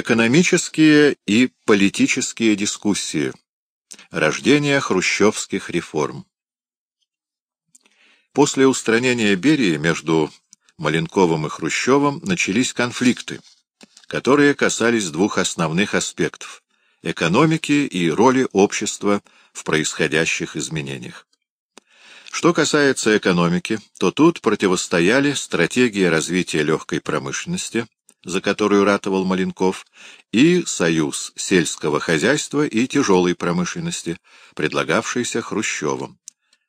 Экономические и политические дискуссии. Рождение хрущевских реформ. После устранения Берии между Маленковым и Хрущевым начались конфликты, которые касались двух основных аспектов — экономики и роли общества в происходящих изменениях. Что касается экономики, то тут противостояли стратегия развития легкой промышленности, за которую ратовал Маленков, и союз сельского хозяйства и тяжелой промышленности, предлагавшийся Хрущевым.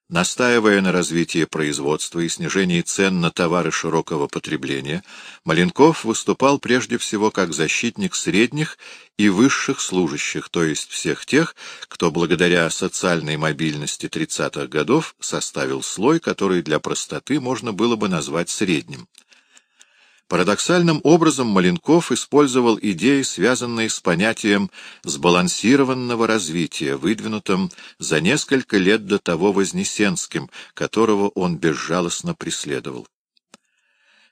Настаивая на развитии производства и снижении цен на товары широкого потребления, Маленков выступал прежде всего как защитник средних и высших служащих, то есть всех тех, кто благодаря социальной мобильности 30-х годов составил слой, который для простоты можно было бы назвать средним. Парадоксальным образом Маленков использовал идеи, связанные с понятием сбалансированного развития, выдвинутым за несколько лет до того Вознесенским, которого он безжалостно преследовал.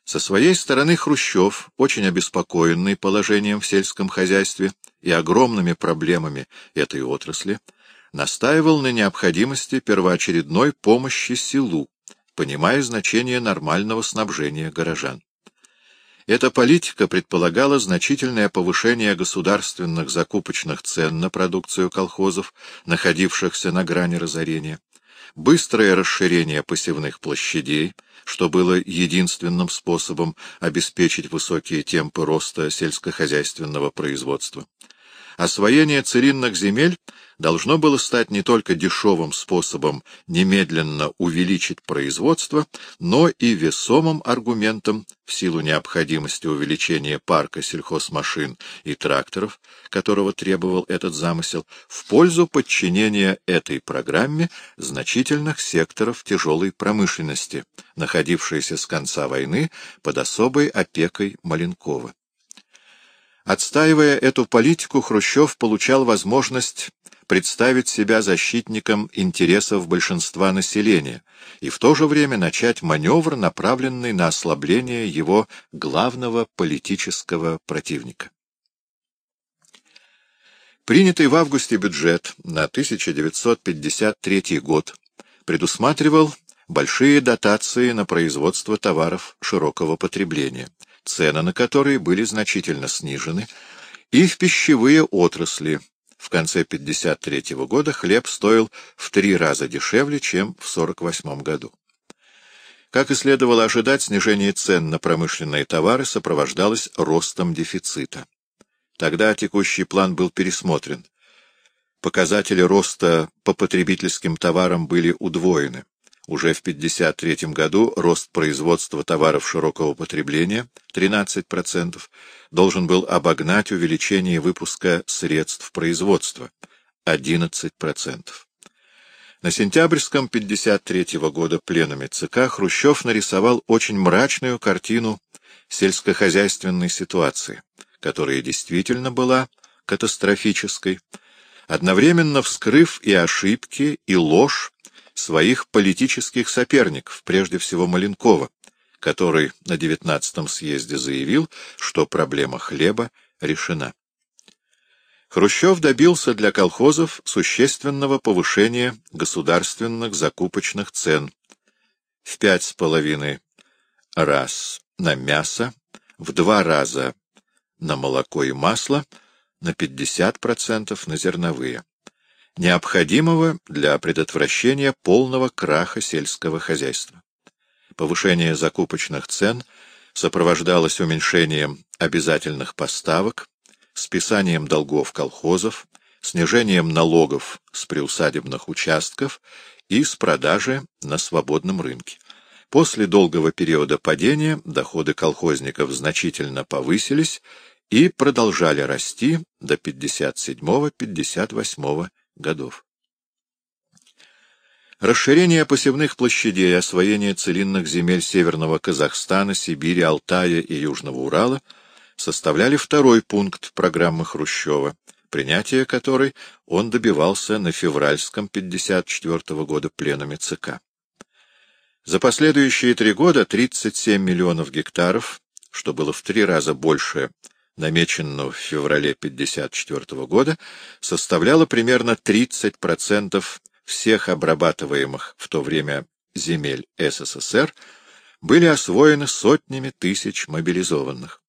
Со своей стороны Хрущев, очень обеспокоенный положением в сельском хозяйстве и огромными проблемами этой отрасли, настаивал на необходимости первоочередной помощи селу, понимая значение нормального снабжения горожан. Эта политика предполагала значительное повышение государственных закупочных цен на продукцию колхозов, находившихся на грани разорения, быстрое расширение посевных площадей, что было единственным способом обеспечить высокие темпы роста сельскохозяйственного производства, Освоение целинных земель должно было стать не только дешевым способом немедленно увеличить производство, но и весомым аргументом в силу необходимости увеличения парка сельхозмашин и тракторов, которого требовал этот замысел, в пользу подчинения этой программе значительных секторов тяжелой промышленности, находившейся с конца войны под особой опекой Маленкова. Отстаивая эту политику, Хрущев получал возможность представить себя защитником интересов большинства населения и в то же время начать маневр, направленный на ослабление его главного политического противника. Принятый в августе бюджет на 1953 год предусматривал большие дотации на производство товаров широкого потребления, цены на которые были значительно снижены, и в пищевые отрасли. В конце 1953 года хлеб стоил в три раза дешевле, чем в 1948 году. Как и следовало ожидать, снижение цен на промышленные товары сопровождалось ростом дефицита. Тогда текущий план был пересмотрен. Показатели роста по потребительским товарам были удвоены. Уже в 1953 году рост производства товаров широкого потребления 13% должен был обогнать увеличение выпуска средств производства 11%. На сентябрьском 1953 года пленуме ЦК Хрущев нарисовал очень мрачную картину сельскохозяйственной ситуации, которая действительно была катастрофической, одновременно вскрыв и ошибки, и ложь своих политических соперников, прежде всего Маленкова, который на 19-м съезде заявил, что проблема хлеба решена. Хрущев добился для колхозов существенного повышения государственных закупочных цен в пять с половиной раз на мясо, в два раза на молоко и масло, на 50% на зерновые необходимого для предотвращения полного краха сельского хозяйства. Повышение закупочных цен сопровождалось уменьшением обязательных поставок, списанием долгов колхозов, снижением налогов с приусадебных участков и с продажи на свободном рынке. После долгого периода падения доходы колхозников значительно повысились и продолжали расти до 57-58 годов. Расширение посевных площадей, освоение целинных земель Северного Казахстана, Сибири, Алтая и Южного Урала составляли второй пункт программы Хрущева, принятие которой он добивался на февральском 54 года пленуме ЦК. За последующие три года 37 миллионов гектаров, что было в три раза больше намеченного в феврале 1954 года, составляла примерно 30% всех обрабатываемых в то время земель СССР, были освоены сотнями тысяч мобилизованных.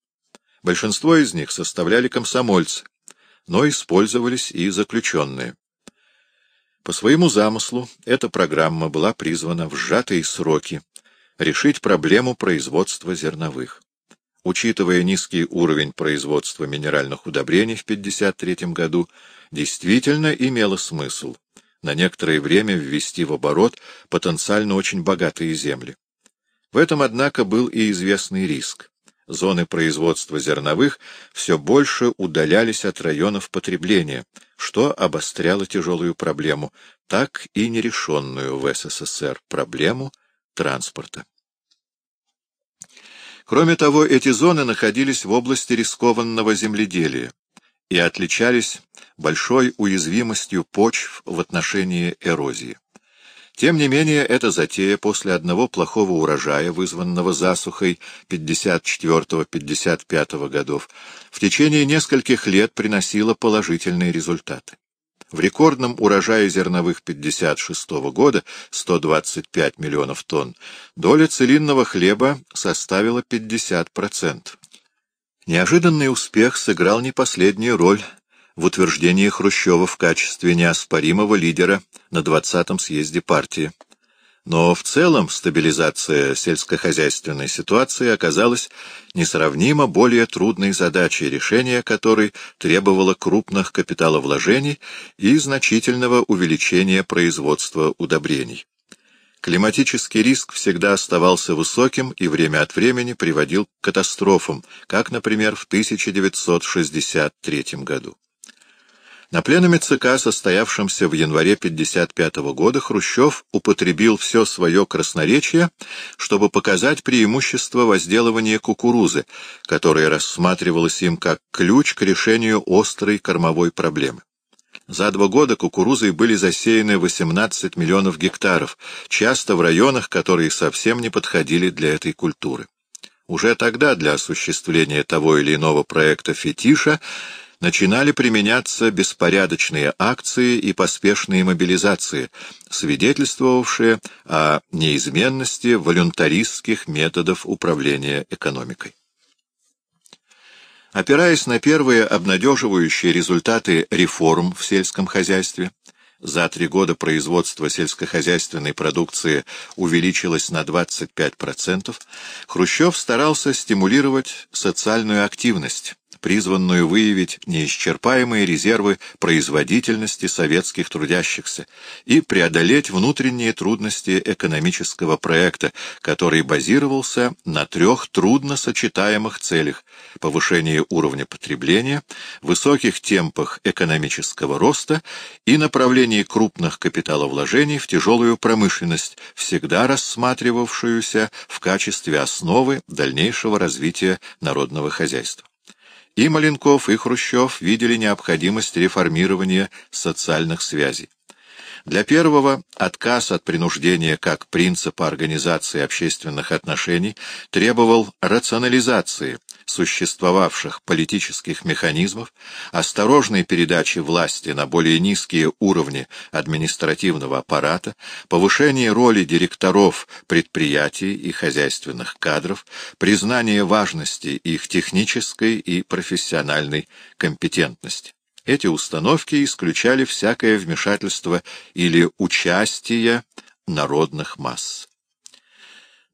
Большинство из них составляли комсомольцы, но использовались и заключенные. По своему замыслу эта программа была призвана в сжатые сроки решить проблему производства зерновых. Учитывая низкий уровень производства минеральных удобрений в 1953 году, действительно имело смысл на некоторое время ввести в оборот потенциально очень богатые земли. В этом, однако, был и известный риск. Зоны производства зерновых все больше удалялись от районов потребления, что обостряло тяжелую проблему, так и нерешенную в СССР проблему транспорта. Кроме того, эти зоны находились в области рискованного земледелия и отличались большой уязвимостью почв в отношении эрозии. Тем не менее, эта затея после одного плохого урожая, вызванного засухой 54-55 годов, в течение нескольких лет приносила положительные результаты. В рекордном урожае зерновых 56 года 125 миллионов тонн доля целинного хлеба составила 50%. Неожиданный успех сыграл не последнюю роль в утверждении Хрущева в качестве неоспоримого лидера на 20-м съезде партии. Но в целом стабилизация сельскохозяйственной ситуации оказалась несравнимо более трудной задачей, решения которой требовало крупных капиталовложений и значительного увеличения производства удобрений. Климатический риск всегда оставался высоким и время от времени приводил к катастрофам, как, например, в 1963 году. На пленуме ЦК, состоявшемся в январе 1955 года, Хрущев употребил все свое красноречие, чтобы показать преимущество возделывания кукурузы, которое рассматривалось им как ключ к решению острой кормовой проблемы. За два года кукурузой были засеяны 18 миллионов гектаров, часто в районах, которые совсем не подходили для этой культуры. Уже тогда для осуществления того или иного проекта «Фетиша» начинали применяться беспорядочные акции и поспешные мобилизации, свидетельствовавшие о неизменности волюнтаристских методов управления экономикой. Опираясь на первые обнадеживающие результаты реформ в сельском хозяйстве, за три года производство сельскохозяйственной продукции увеличилось на 25%, Хрущев старался стимулировать социальную активность, призванную выявить неисчерпаемые резервы производительности советских трудящихся и преодолеть внутренние трудности экономического проекта, который базировался на трех трудно сочетаемых целях – повышении уровня потребления, высоких темпах экономического роста и направлении крупных капиталовложений в тяжелую промышленность, всегда рассматривавшуюся в качестве основы дальнейшего развития народного хозяйства. И Маленков, и Хрущев видели необходимость реформирования социальных связей. Для первого отказ от принуждения как принципа организации общественных отношений требовал рационализации существовавших политических механизмов, осторожной передачи власти на более низкие уровни административного аппарата, повышения роли директоров предприятий и хозяйственных кадров, признания важности их технической и профессиональной компетентности. Эти установки исключали всякое вмешательство или участие народных масс.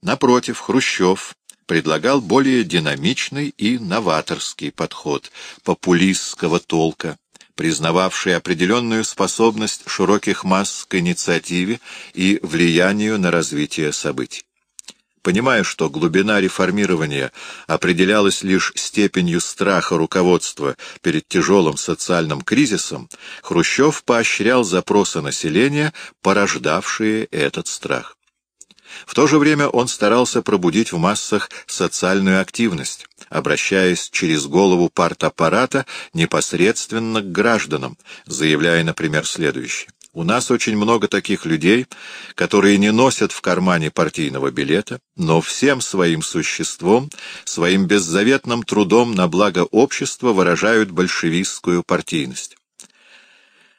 Напротив, Хрущев предлагал более динамичный и новаторский подход популистского толка, признававший определенную способность широких масс к инициативе и влиянию на развитие событий. Понимая, что глубина реформирования определялась лишь степенью страха руководства перед тяжелым социальным кризисом, Хрущев поощрял запросы населения, порождавшие этот страх. В то же время он старался пробудить в массах социальную активность, обращаясь через голову партаппарата непосредственно к гражданам, заявляя, например, следующее. У нас очень много таких людей, которые не носят в кармане партийного билета, но всем своим существом, своим беззаветным трудом на благо общества выражают большевистскую партийность.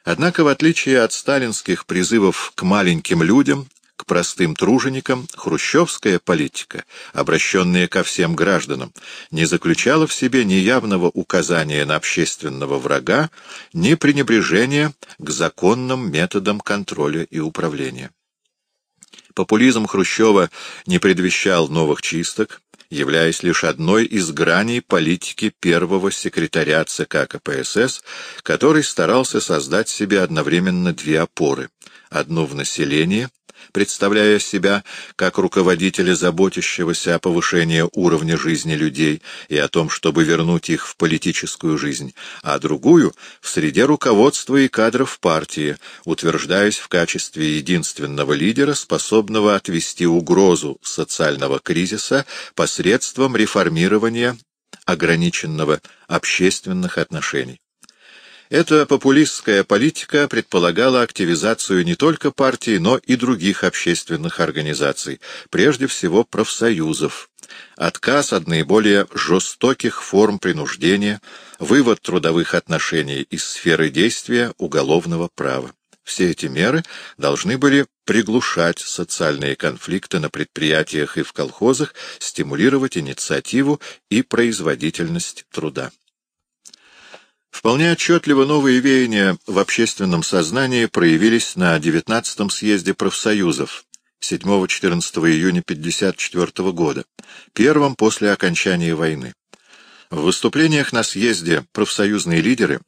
Однако, в отличие от сталинских призывов к маленьким людям, к простым труженикам, хрущевская политика, обращенная ко всем гражданам, не заключала в себе ни явного указания на общественного врага, ни пренебрежения к законным методам контроля и управления. Популизм Хрущева не предвещал новых чисток, являясь лишь одной из граней политики первого секретаря ЦК КПСС, который старался создать себе одновременно две опоры — одну в населении, представляя себя как руководителя, заботящегося о повышении уровня жизни людей и о том, чтобы вернуть их в политическую жизнь, а другую — в среде руководства и кадров партии, утверждаясь в качестве единственного лидера, способного отвести угрозу социального кризиса посредством реформирования ограниченного общественных отношений. Эта популистская политика предполагала активизацию не только партий, но и других общественных организаций, прежде всего профсоюзов, отказ от наиболее жестоких форм принуждения, вывод трудовых отношений из сферы действия уголовного права. Все эти меры должны были приглушать социальные конфликты на предприятиях и в колхозах, стимулировать инициативу и производительность труда. Вполне отчетливо новые веяния в общественном сознании проявились на 19-м съезде профсоюзов 7-14 июня 1954 года, первом после окончания войны. В выступлениях на съезде профсоюзные лидеры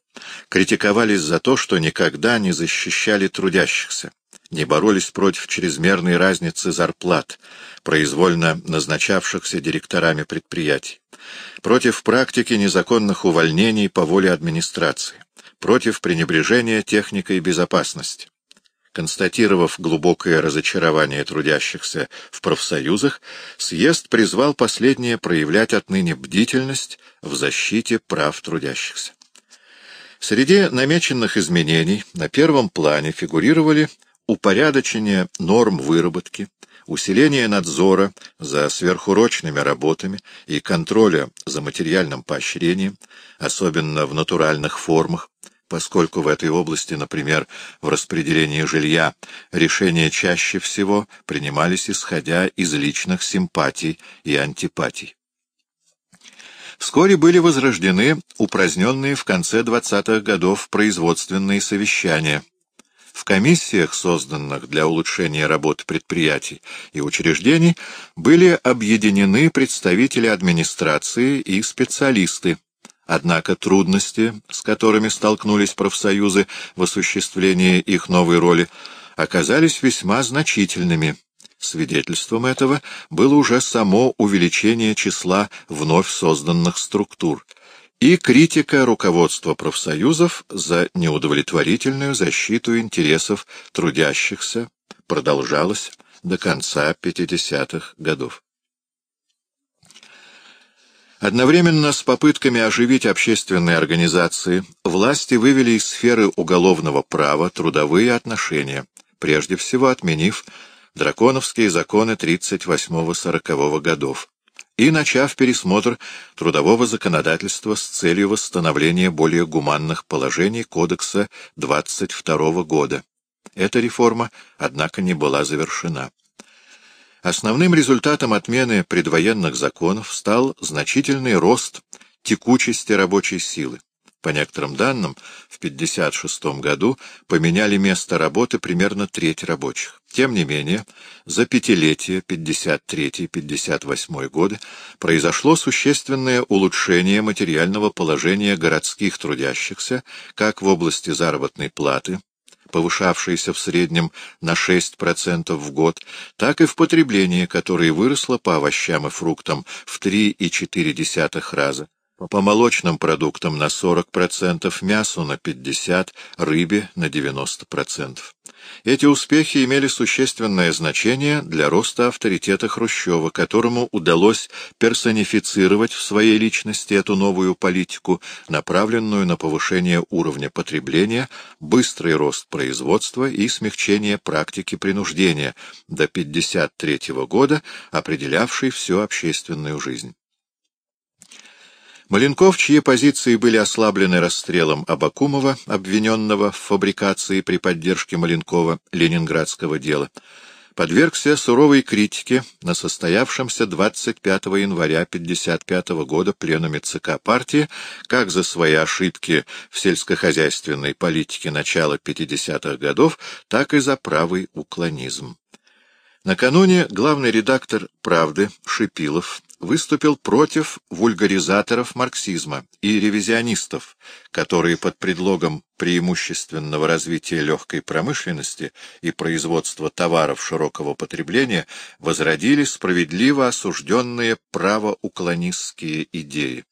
критиковались за то, что никогда не защищали трудящихся, не боролись против чрезмерной разницы зарплат, произвольно назначавшихся директорами предприятий, против практики незаконных увольнений по воле администрации, против пренебрежения техникой безопасности. Констатировав глубокое разочарование трудящихся в профсоюзах, съезд призвал последние проявлять отныне бдительность в защите прав трудящихся. Среди намеченных изменений на первом плане фигурировали упорядочение норм выработки, усиление надзора за сверхурочными работами и контроля за материальным поощрением, особенно в натуральных формах, поскольку в этой области, например, в распределении жилья, решения чаще всего принимались исходя из личных симпатий и антипатий. Вскоре были возрождены упраздненные в конце 20-х годов производственные совещания – в комиссиях, созданных для улучшения работы предприятий и учреждений, были объединены представители администрации и специалисты. Однако трудности, с которыми столкнулись профсоюзы в осуществлении их новой роли, оказались весьма значительными. Свидетельством этого было уже само увеличение числа вновь созданных структур — и критика руководства профсоюзов за неудовлетворительную защиту интересов трудящихся продолжалась до конца 50-х годов. Одновременно с попытками оживить общественные организации власти вывели из сферы уголовного права трудовые отношения, прежде всего отменив драконовские законы 38-40 годов, и начав пересмотр трудового законодательства с целью восстановления более гуманных положений Кодекса 22 года. Эта реформа, однако, не была завершена. Основным результатом отмены предвоенных законов стал значительный рост текучести рабочей силы. По некоторым данным, в 1956 году поменяли место работы примерно треть рабочих. Тем не менее, за пятилетие 53-58 годы произошло существенное улучшение материального положения городских трудящихся как в области заработной платы, повышавшейся в среднем на 6% в год, так и в потреблении, которое выросло по овощам и фруктам в 3,4 раза по молочным продуктам на 40%, мясу на 50%, рыбе на 90%. Эти успехи имели существенное значение для роста авторитета Хрущева, которому удалось персонифицировать в своей личности эту новую политику, направленную на повышение уровня потребления, быстрый рост производства и смягчение практики принуждения до 1953 года, определявшей всю общественную жизнь. Маленков, чьи позиции были ослаблены расстрелом Абакумова, обвиненного в фабрикации при поддержке Маленкова ленинградского дела, подвергся суровой критике на состоявшемся 25 января 1955 года пленуме ЦК партии как за свои ошибки в сельскохозяйственной политике начала 50-х годов, так и за правый уклонизм. Накануне главный редактор «Правды» Шипилов выступил против вульгаризаторов марксизма и ревизионистов, которые под предлогом преимущественного развития легкой промышленности и производства товаров широкого потребления возродили справедливо осужденные правоуклонистские идеи.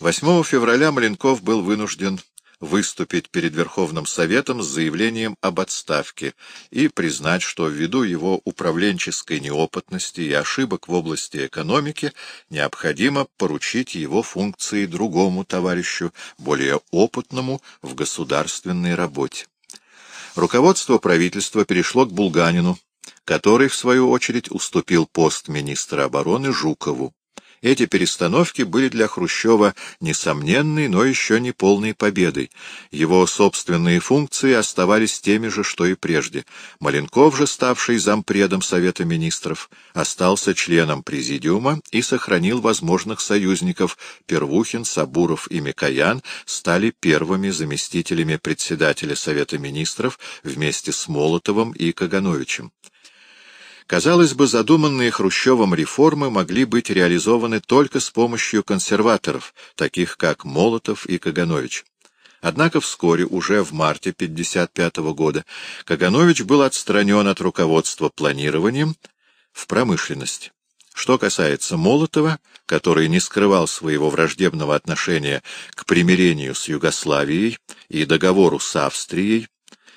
8 февраля Маленков был вынужден выступить перед Верховным Советом с заявлением об отставке и признать, что ввиду его управленческой неопытности и ошибок в области экономики необходимо поручить его функции другому товарищу, более опытному в государственной работе. Руководство правительства перешло к Булганину, который, в свою очередь, уступил пост министра обороны Жукову. Эти перестановки были для Хрущева несомненной, но еще не полной победой. Его собственные функции оставались теми же, что и прежде. Маленков же, ставший зампредом Совета Министров, остался членом Президиума и сохранил возможных союзников. Первухин, Сабуров и Микоян стали первыми заместителями председателя Совета Министров вместе с Молотовым и Кагановичем. Казалось бы, задуманные Хрущевым реформы могли быть реализованы только с помощью консерваторов, таких как Молотов и Каганович. Однако вскоре, уже в марте 1955 года, Каганович был отстранен от руководства планированием в промышленности. Что касается Молотова, который не скрывал своего враждебного отношения к примирению с Югославией и договору с Австрией,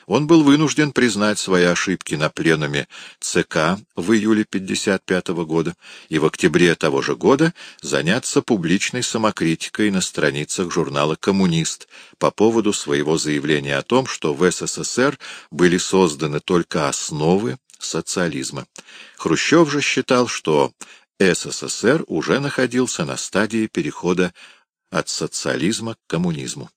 он был вынужден признать свои ошибки на пленуме ЦК в июле 1955 года и в октябре того же года заняться публичной самокритикой на страницах журнала «Коммунист» по поводу своего заявления о том, что в СССР были созданы только основы социализма. Хрущев же считал, что СССР уже находился на стадии перехода от социализма к коммунизму.